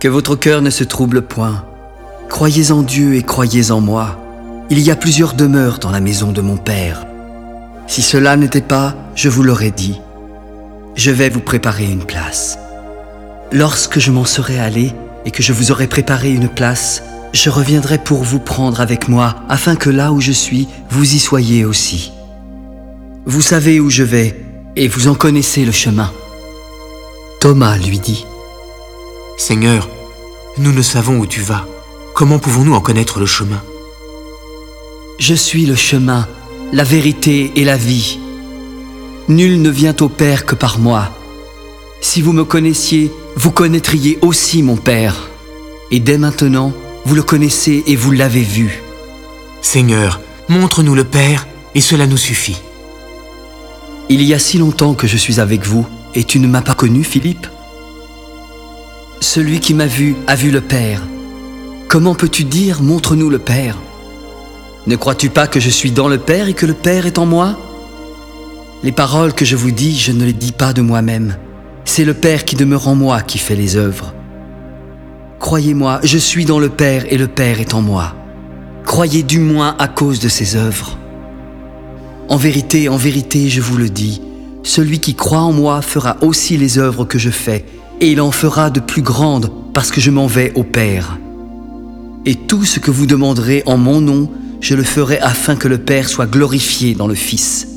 Que votre cœur ne se trouble point. Croyez en Dieu et croyez en moi. Il y a plusieurs demeures dans la maison de mon Père. Si cela n'était pas, je vous l'aurais dit. Je vais vous préparer une place. Lorsque je m'en serai allé et que je vous aurai préparé une place, je reviendrai pour vous prendre avec moi, afin que là où je suis, vous y soyez aussi. Vous savez où je vais, et vous en connaissez le chemin. Thomas lui dit, Seigneur, nous ne savons où tu vas. Comment pouvons-nous en connaître le chemin? Je suis le chemin, la vérité et la vie. Nul ne vient au Père que par moi. Si vous me connaissiez, vous connaîtriez aussi mon Père. Et dès maintenant, vous le connaissez et vous l'avez vu. Seigneur, montre-nous le Père, et cela nous suffit. Il y a si longtemps que je suis avec vous, et tu ne m'as pas connu, Philippe Celui qui m'a vu a vu le Père. Comment peux-tu dire montre-nous le Père? Ne crois-tu pas que je suis dans le Père et que le Père est en moi? Les paroles que je vous dis, je ne les dis pas de moi-même. C'est le Père qui demeure en moi qui fait les œuvres. Croyez-moi, je suis dans le Père et le Père est en moi. Croyez du moins à cause de ses œuvres. En vérité, en vérité, je vous le dis, celui qui croit en moi fera aussi les œuvres que je fais, et il en fera de plus grandes parce que je m'en vais au Père. Et tout ce que vous demanderez en mon nom, je le ferai afin que le Père soit glorifié dans le Fils.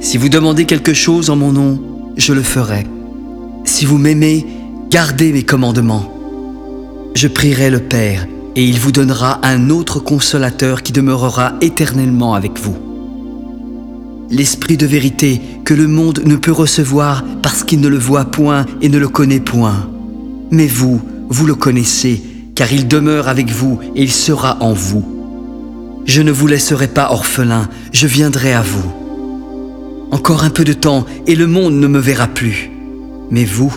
Si vous demandez quelque chose en mon nom, je le ferai. Si vous m'aimez, gardez mes commandements. Je prierai le Père, et il vous donnera un autre consolateur qui demeurera éternellement avec vous. L'Esprit de vérité que le monde ne peut recevoir parce qu'il ne le voit point et ne le connaît point. Mais vous, vous le connaissez, car il demeure avec vous et il sera en vous. Je ne vous laisserai pas orphelin, je viendrai à vous. Encore un peu de temps et le monde ne me verra plus. Mais vous,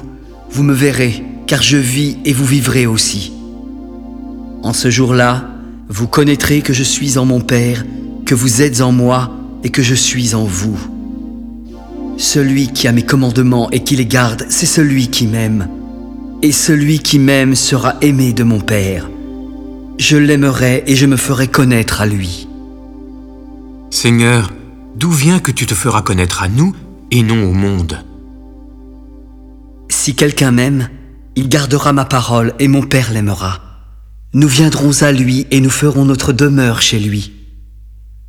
vous me verrez, car je vis et vous vivrez aussi. En ce jour-là, vous connaîtrez que je suis en mon Père, que vous êtes en moi et que je suis en vous. Celui qui a mes commandements et qui les garde, c'est celui qui m'aime. Et celui qui m'aime sera aimé de mon Père. Je l'aimerai et je me ferai connaître à lui. Seigneur, d'où vient que tu te feras connaître à nous et non au monde? Si quelqu'un m'aime, il gardera ma parole et mon Père l'aimera. Nous viendrons à lui et nous ferons notre demeure chez lui.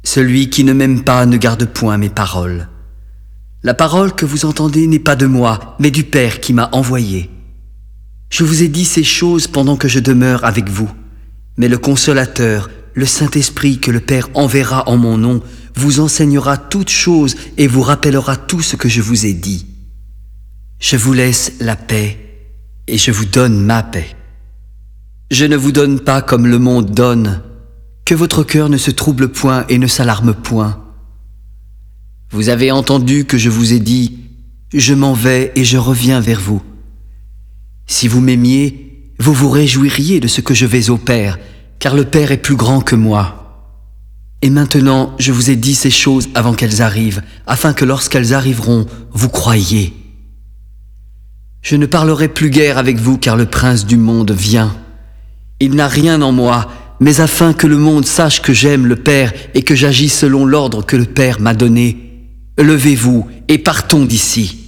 Celui qui ne m'aime pas ne garde point mes paroles. La parole que vous entendez n'est pas de moi, mais du Père qui m'a envoyé. Je vous ai dit ces choses pendant que je demeure avec vous, mais le consolateur, le Saint-Esprit que le Père enverra en mon nom, vous enseignera toutes choses et vous rappellera tout ce que je vous ai dit. Je vous laisse la paix et je vous donne ma paix. Je ne vous donne pas comme le monde donne, que votre cœur ne se trouble point et ne s'alarme point. Vous avez entendu que je vous ai dit, je m'en vais et je reviens vers vous. Si vous m'aimiez, vous vous réjouiriez de ce que je vais au Père, car le Père est plus grand que moi. Et maintenant, je vous ai dit ces choses avant qu'elles arrivent, afin que lorsqu'elles arriveront, vous croyiez. Je ne parlerai plus guère avec vous, car le prince du monde vient. Il n'a rien en moi, mais afin que le monde sache que j'aime le Père et que j'agis selon l'ordre que le Père m'a donné. Levez-vous et partons d'ici.